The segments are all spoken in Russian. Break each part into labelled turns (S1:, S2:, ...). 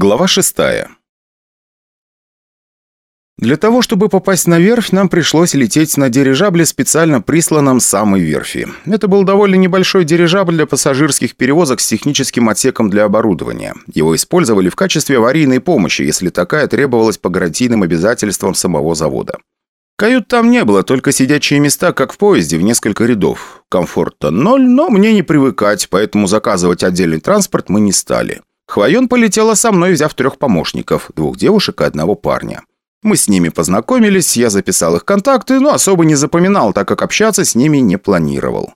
S1: Глава шестая. Для того, чтобы попасть на верфь, нам пришлось лететь на дирижабле, специально присланном самой верфи. Это был довольно небольшой дирижабль для пассажирских перевозок с техническим отсеком для оборудования. Его использовали в качестве аварийной помощи, если такая требовалась по гарантийным обязательствам самого завода. Кают там не было, только сидячие места, как в поезде, в несколько рядов. Комфорта ноль, но мне не привыкать, поэтому заказывать отдельный транспорт мы не стали. Хвоен полетела со мной, взяв трех помощников, двух девушек и одного парня. Мы с ними познакомились, я записал их контакты, но особо не запоминал, так как общаться с ними не планировал.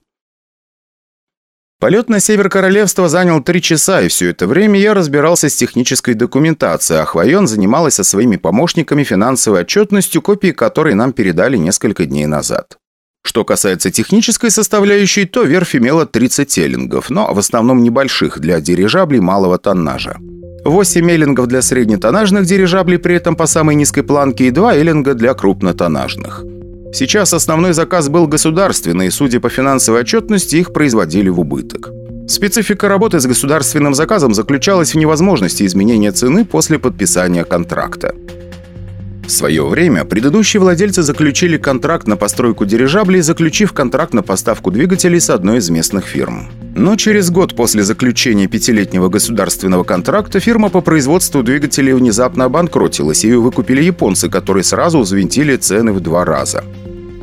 S1: Полет на север королевства занял три часа, и все это время я разбирался с технической документацией, а Хвоен занималась со своими помощниками финансовой отчетностью, копии которой нам передали несколько дней назад. Что касается технической составляющей, то верфь имела 30 эллингов, но в основном небольших для дирижаблей малого тоннажа. 8 эллингов для среднетоннажных дирижаблей, при этом по самой низкой планке, и 2 эллинга для крупнотоннажных. Сейчас основной заказ был государственный, и, судя по финансовой отчетности, их производили в убыток. Специфика работы с государственным заказом заключалась в невозможности изменения цены после подписания контракта. В свое время предыдущие владельцы заключили контракт на постройку дирижаблей, заключив контракт на поставку двигателей с одной из местных фирм. Но через год после заключения пятилетнего государственного контракта фирма по производству двигателей внезапно обанкротилась, и ее выкупили японцы, которые сразу взвинтили цены в два раза.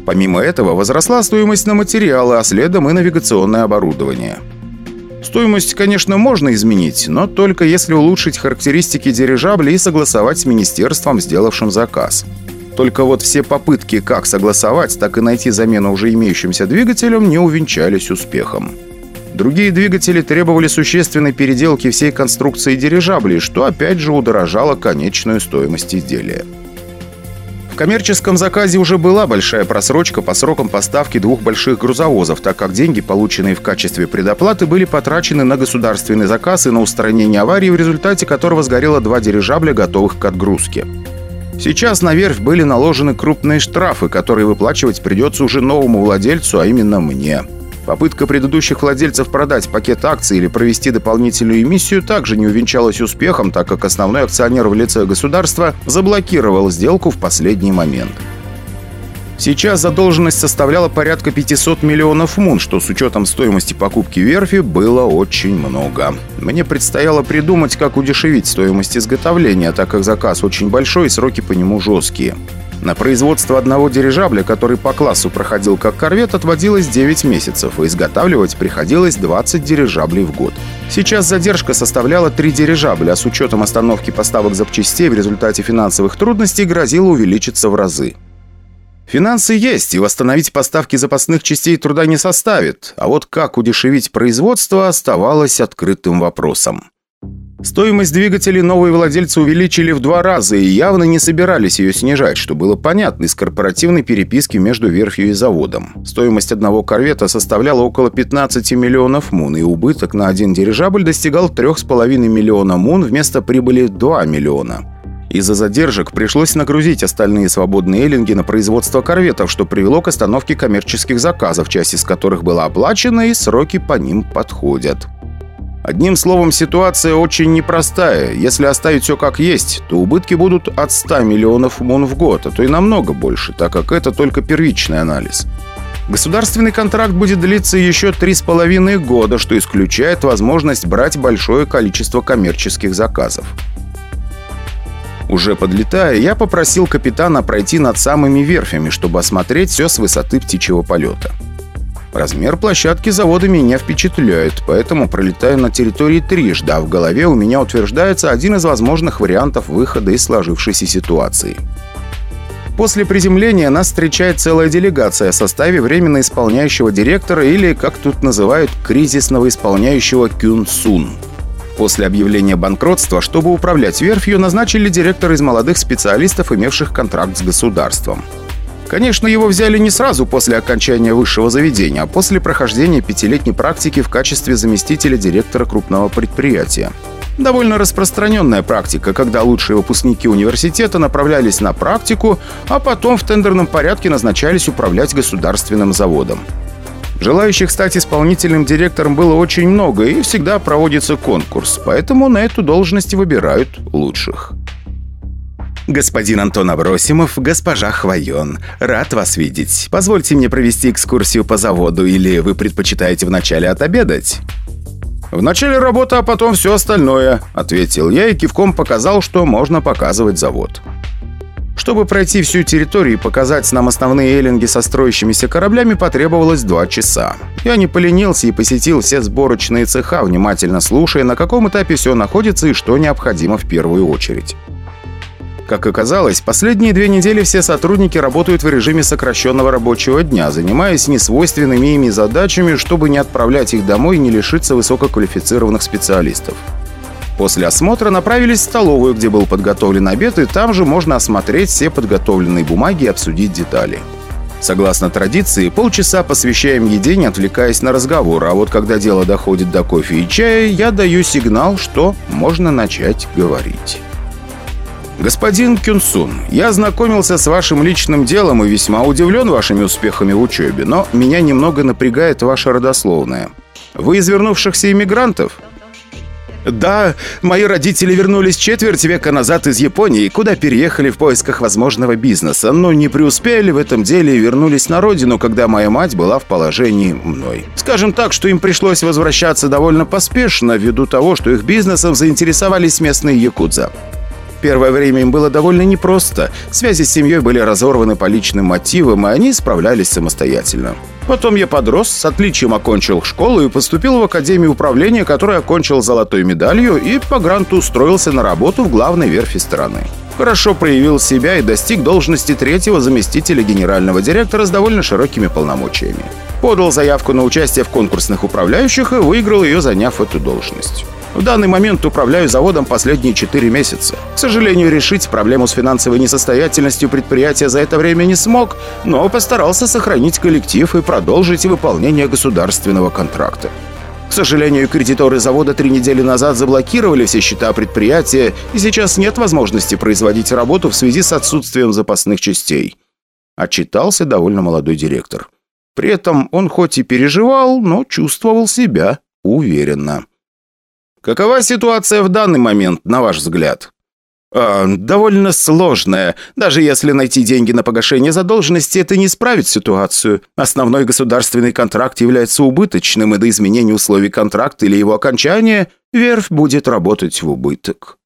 S1: Помимо этого, возросла стоимость на материалы, а следом и навигационное оборудование. Стоимость, конечно, можно изменить, но только если улучшить характеристики дирижабля и согласовать с министерством, сделавшим заказ. Только вот все попытки как согласовать, так и найти замену уже имеющимся двигателям не увенчались успехом. Другие двигатели требовали существенной переделки всей конструкции дирижаблей, что опять же удорожало конечную стоимость изделия коммерческом заказе уже была большая просрочка по срокам поставки двух больших грузовозов, так как деньги, полученные в качестве предоплаты, были потрачены на государственный заказ и на устранение аварии, в результате которого сгорело два дирижабля, готовых к отгрузке. Сейчас на верфь были наложены крупные штрафы, которые выплачивать придется уже новому владельцу, а именно мне. Попытка предыдущих владельцев продать пакет акций или провести дополнительную эмиссию также не увенчалась успехом, так как основной акционер в лице государства заблокировал сделку в последний момент. Сейчас задолженность составляла порядка 500 миллионов мун, что с учетом стоимости покупки верфи было очень много. Мне предстояло придумать, как удешевить стоимость изготовления, так как заказ очень большой и сроки по нему жесткие. На производство одного дирижабля, который по классу проходил как корвет, отводилось 9 месяцев, и изготавливать приходилось 20 дирижаблей в год. Сейчас задержка составляла 3 дирижабля, а с учетом остановки поставок запчастей в результате финансовых трудностей грозила увеличиться в разы. Финансы есть, и восстановить поставки запасных частей труда не составит, а вот как удешевить производство оставалось открытым вопросом. Стоимость двигателей новые владельцы увеличили в два раза и явно не собирались ее снижать, что было понятно из корпоративной переписки между верфью и заводом. Стоимость одного корвета составляла около 15 миллионов мун, и убыток на один дирижабль достигал 3,5 миллиона мун вместо прибыли 2 миллиона. Из-за задержек пришлось нагрузить остальные свободные эллинги на производство корветов, что привело к остановке коммерческих заказов, часть из которых была оплачена и сроки по ним подходят. Одним словом, ситуация очень непростая. Если оставить все как есть, то убытки будут от 100 миллионов мун в год, а то и намного больше, так как это только первичный анализ. Государственный контракт будет длиться еще 3,5 года, что исключает возможность брать большое количество коммерческих заказов. Уже подлетая, я попросил капитана пройти над самыми верфями, чтобы осмотреть все с высоты птичьего полета. Размер площадки завода меня впечатляет, поэтому пролетаю на территории трижды, а в голове у меня утверждается один из возможных вариантов выхода из сложившейся ситуации. После приземления нас встречает целая делегация в составе временно исполняющего директора или, как тут называют, кризисного исполняющего Кюн Сун. После объявления банкротства, чтобы управлять верфью, назначили директора из молодых специалистов, имевших контракт с государством. Конечно, его взяли не сразу после окончания высшего заведения, а после прохождения пятилетней практики в качестве заместителя директора крупного предприятия. Довольно распространенная практика, когда лучшие выпускники университета направлялись на практику, а потом в тендерном порядке назначались управлять государственным заводом. Желающих стать исполнительным директором было очень много, и всегда проводится конкурс, поэтому на эту должность выбирают лучших.
S2: «Господин Антон Абросимов, госпожа Хвоен, рад вас видеть. Позвольте мне провести экскурсию по заводу, или вы предпочитаете вначале отобедать?»
S1: «Вначале работа, а потом все остальное», — ответил я и кивком показал, что можно показывать завод. Чтобы пройти всю территорию и показать нам основные эллинги со строящимися кораблями, потребовалось два часа. Я не поленился и посетил все сборочные цеха, внимательно слушая, на каком этапе все находится и что необходимо в первую очередь. Как оказалось, последние две недели все сотрудники работают в режиме сокращенного рабочего дня, занимаясь несвойственными ими задачами, чтобы не отправлять их домой и не лишиться высококвалифицированных специалистов. После осмотра направились в столовую, где был подготовлен обед, и там же можно осмотреть все подготовленные бумаги и обсудить детали. Согласно традиции, полчаса посвящаем еде, не отвлекаясь на разговор, а вот когда дело доходит до кофе и чая, я даю сигнал, что можно начать говорить. «Господин Кюнсун, я ознакомился с вашим личным делом и весьма удивлен вашими успехами в учебе, но меня немного напрягает ваше родословное. Вы из вернувшихся иммигрантов?»
S2: «Да, мои родители вернулись четверть века назад из Японии, куда переехали в поисках возможного бизнеса, но не преуспели в этом деле и вернулись на родину, когда моя мать была в положении мной. Скажем так, что им пришлось возвращаться довольно поспешно, ввиду того, что их бизнесом заинтересовались местные якудза. Первое время им было довольно непросто. Связи с семьей были разорваны по личным мотивам, и они справлялись самостоятельно. Потом я подрос, с отличием окончил школу и поступил в Академию управления, которую окончил золотой медалью и по гранту устроился на работу в главной верфи страны. Хорошо проявил себя и достиг должности третьего заместителя генерального директора с довольно широкими полномочиями. Подал заявку на участие в конкурсных управляющих и выиграл ее, заняв эту должность. В данный момент управляю заводом последние 4 месяца. К сожалению, решить проблему с финансовой несостоятельностью предприятия за это время не смог, но постарался сохранить коллектив и продолжить выполнение государственного контракта. К сожалению, кредиторы завода три недели назад заблокировали все счета предприятия, и сейчас нет возможности производить работу в связи с отсутствием запасных частей. Отчитался довольно молодой директор. При этом он хоть и переживал, но чувствовал себя уверенно. Какова ситуация в данный момент, на ваш взгляд? А, довольно сложная. Даже если найти деньги на погашение задолженности, это не исправит ситуацию. Основной государственный контракт является убыточным, и до изменения условий контракта или его окончания верфь будет работать в убыток.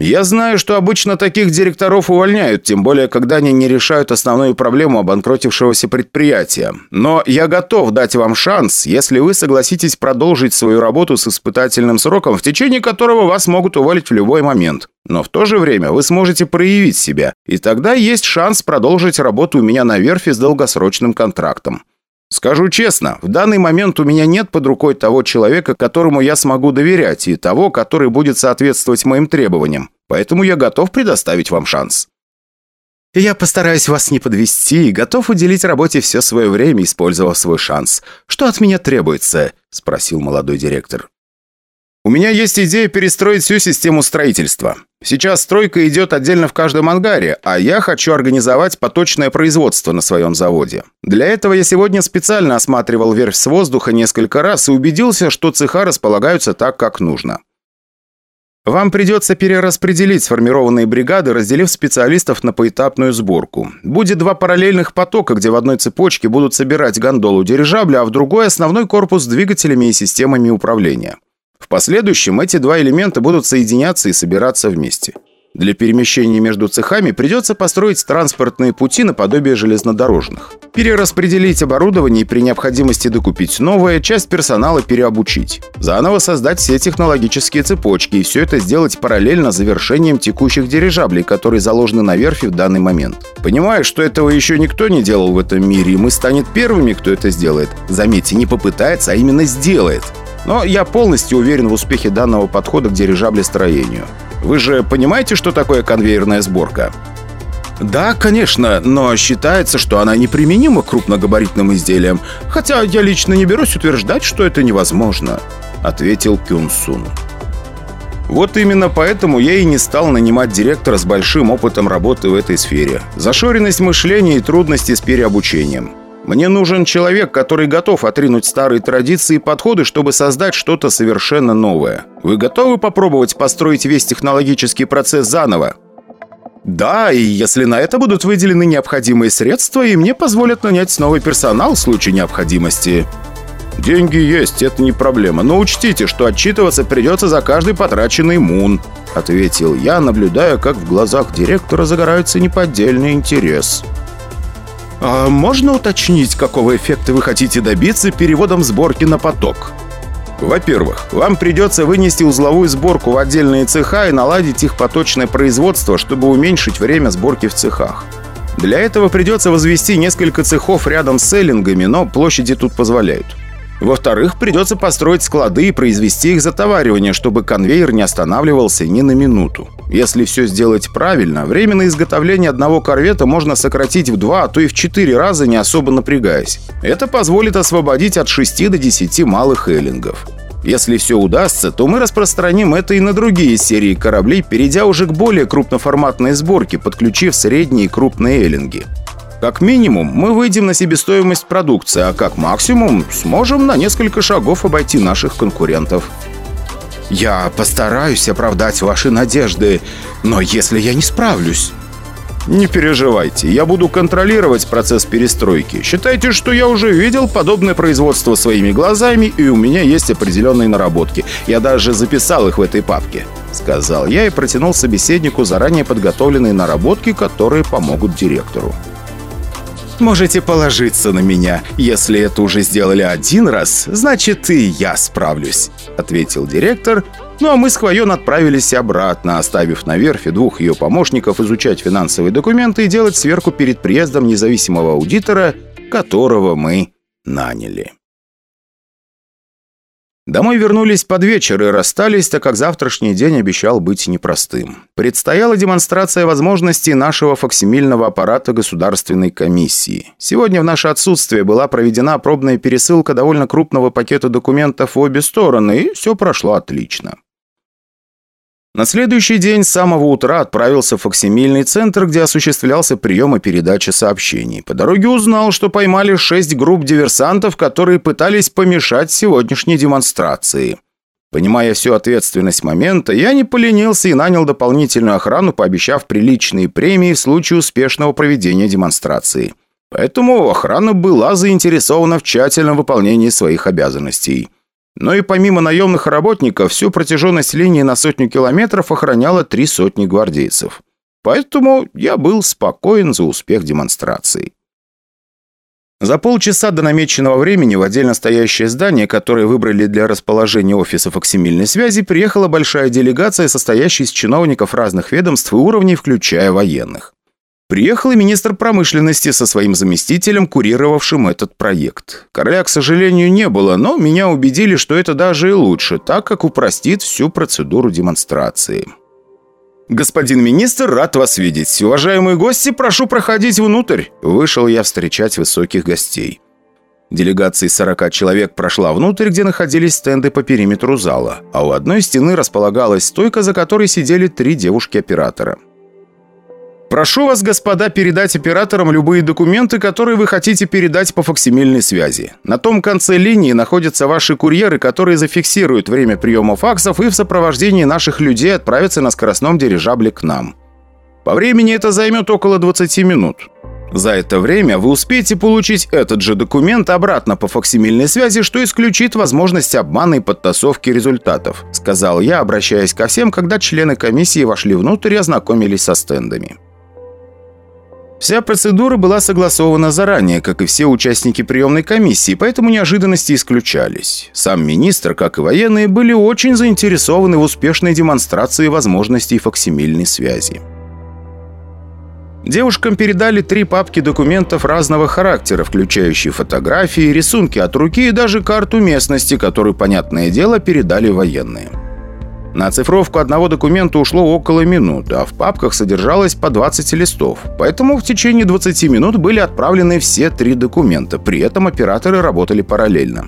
S2: Я знаю, что обычно таких директоров увольняют, тем более, когда они не решают основную проблему обанкротившегося предприятия. Но я готов дать вам шанс, если вы согласитесь продолжить свою работу с испытательным сроком, в течение которого вас могут уволить в любой момент. Но в то же время вы сможете проявить себя, и тогда есть шанс продолжить работу у меня на верфи с долгосрочным контрактом. Скажу честно, в данный момент у меня нет под рукой того человека, которому я смогу доверять, и того, который будет соответствовать моим требованиям. Поэтому я готов предоставить вам шанс. Я постараюсь вас не подвести и готов уделить работе все свое время, использовав свой шанс. Что от меня требуется?» – спросил молодой директор. У меня есть идея перестроить всю систему строительства. Сейчас стройка идет отдельно в каждом ангаре, а я хочу организовать поточное производство на своем заводе. Для этого я сегодня специально осматривал верфь с воздуха несколько раз и убедился, что цеха располагаются так, как нужно. Вам придется перераспределить сформированные бригады, разделив специалистов на поэтапную сборку. Будет два параллельных потока, где в одной цепочке будут собирать гондолу дирижабля, а в другой – основной корпус с двигателями и системами управления. В последующем эти два элемента будут соединяться и собираться вместе. Для перемещения между цехами придется построить транспортные пути наподобие железнодорожных. Перераспределить оборудование и при необходимости докупить новое, часть персонала переобучить. Заново создать все технологические цепочки и все это сделать параллельно завершением текущих дирижаблей, которые заложены на верфи в данный момент. Понимаю, что этого еще никто не делал в этом мире, и мы станет первыми, кто это сделает. Заметьте, не попытается, а именно сделает. Но я полностью уверен в успехе данного подхода к дирижаблестроению. Вы же понимаете, что такое конвейерная сборка? Да, конечно, но считается, что она неприменима к крупногабаритным изделиям, хотя я лично не берусь утверждать, что это невозможно, ответил Кюн Сун. Вот именно поэтому я и не стал нанимать директора с большим опытом работы в этой сфере. Зашоренность мышления и трудности с переобучением.
S1: Мне нужен человек, который готов отринуть старые традиции и подходы, чтобы создать что-то совершенно новое. Вы готовы попробовать построить весь технологический процесс заново?» «Да, и если на это будут выделены необходимые средства, и мне позволят нанять новый персонал в случае необходимости». «Деньги есть, это не проблема, но учтите, что отчитываться придется за каждый потраченный мун», ответил я, наблюдая, как в глазах директора загорается неподдельный интерес. «А можно уточнить, какого эффекта вы хотите добиться переводом сборки на поток?» Во-первых, вам придется вынести узловую сборку в отдельные цеха и наладить их поточное производство, чтобы уменьшить время сборки в цехах. Для этого придется возвести несколько цехов рядом с селлингами, но площади тут позволяют. Во-вторых, придется построить склады и произвести их затоваривание, чтобы конвейер не останавливался ни на минуту. Если все сделать правильно, время на изготовление одного корвета можно сократить в два, а то и в четыре раза, не особо напрягаясь. Это позволит освободить от 6 до 10 малых эллингов. Если все удастся, то мы распространим это и на другие серии кораблей, перейдя уже к более крупноформатной сборке, подключив средние и крупные эллинги. Как минимум, мы выйдем на себестоимость продукции, а как максимум сможем на несколько шагов обойти наших конкурентов. Я постараюсь оправдать ваши надежды, но если я не справлюсь... Не переживайте, я буду контролировать процесс перестройки. Считайте, что я уже видел подобное производство своими глазами, и у меня есть определенные наработки. Я даже записал их в этой папке. Сказал я и протянул собеседнику заранее подготовленные наработки, которые помогут директору. Можете положиться на меня. Если это уже сделали один раз, значит и я справлюсь», — ответил директор. Ну а мы с Хвоен отправились обратно, оставив на верфи двух ее помощников изучать финансовые документы и делать сверку перед приездом независимого аудитора, которого мы наняли. Домой вернулись под вечер и расстались, так как завтрашний день обещал быть непростым. Предстояла демонстрация возможностей нашего фоксимильного аппарата Государственной комиссии. Сегодня в наше отсутствие была проведена пробная пересылка довольно крупного пакета документов в обе стороны, и все прошло отлично. На следующий день с самого утра отправился в фоксимильный центр, где осуществлялся прием и передача сообщений. По дороге узнал, что поймали шесть групп диверсантов, которые пытались помешать сегодняшней демонстрации. Понимая всю ответственность момента, я не поленился и нанял дополнительную охрану, пообещав приличные премии в случае успешного проведения демонстрации. Поэтому охрана была заинтересована в тщательном выполнении своих обязанностей. Но и помимо наемных работников, всю протяженность линии на сотню километров охраняло три сотни гвардейцев. Поэтому я был спокоен за успех демонстрации. За полчаса до намеченного времени в отдельно стоящее здание, которое выбрали для расположения офиса фоксимильной связи, приехала большая делегация, состоящая из чиновников разных ведомств и уровней, включая военных. Приехал и министр промышленности со своим заместителем, курировавшим этот проект. Короля, к сожалению, не было, но меня убедили, что это даже и лучше, так как упростит всю процедуру демонстрации. «Господин министр, рад вас видеть. Уважаемые гости, прошу проходить внутрь». Вышел я встречать высоких гостей. Делегация из 40 человек прошла внутрь, где находились стенды по периметру зала, а у одной стены располагалась стойка, за которой сидели три девушки-оператора. Прошу вас, господа, передать операторам любые документы, которые вы хотите передать по факсимильной связи. На том конце линии находятся ваши курьеры, которые зафиксируют время приема факсов и в сопровождении наших людей отправятся на скоростном дирижабле к нам. По времени это займет около 20 минут. За это время вы успеете получить этот же документ обратно по факсимильной связи, что исключит возможность обмана и подтасовки результатов», сказал я, обращаясь ко всем, когда члены комиссии вошли внутрь и ознакомились со стендами. Вся процедура была согласована заранее, как и все участники приемной комиссии, поэтому неожиданности исключались. Сам министр, как и военные, были очень заинтересованы в успешной демонстрации возможностей фоксимильной связи. Девушкам передали три папки документов разного характера, включающие фотографии, рисунки от руки и даже карту местности, которую, понятное дело, передали военные. На оцифровку одного документа ушло около минуты, а в папках содержалось по 20 листов. Поэтому в течение 20 минут были отправлены все три документа. При этом операторы работали параллельно.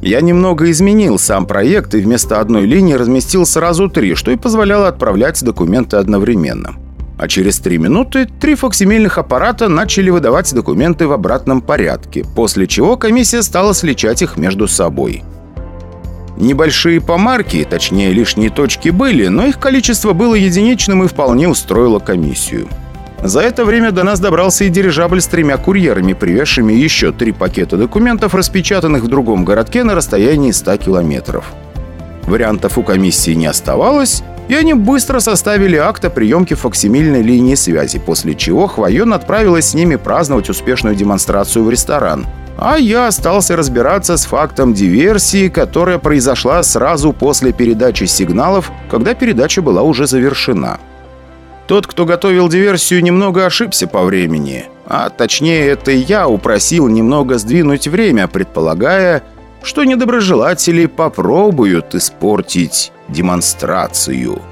S1: Я немного изменил сам проект и вместо одной линии разместил сразу три, что и позволяло отправлять документы одновременно. А через три минуты три фоксимильных аппарата начали выдавать документы в обратном порядке, после чего комиссия стала сличать их между собой. Небольшие помарки, точнее лишние точки были, но их количество было единичным и вполне устроило комиссию. За это время до нас добрался и дирижабль с тремя курьерами, привезшими еще три пакета документов, распечатанных в другом городке на расстоянии 100 километров. Вариантов у комиссии не оставалось, и они быстро составили акт о приемке фоксимильной линии связи, после чего Хвоен отправилась с ними праздновать успешную демонстрацию в ресторан. А я остался разбираться с фактом диверсии, которая произошла сразу после передачи сигналов, когда передача была уже завершена. Тот, кто готовил диверсию, немного ошибся по времени. А точнее, это я упросил немного сдвинуть время, предполагая, что недоброжелатели попробуют испортить демонстрацию.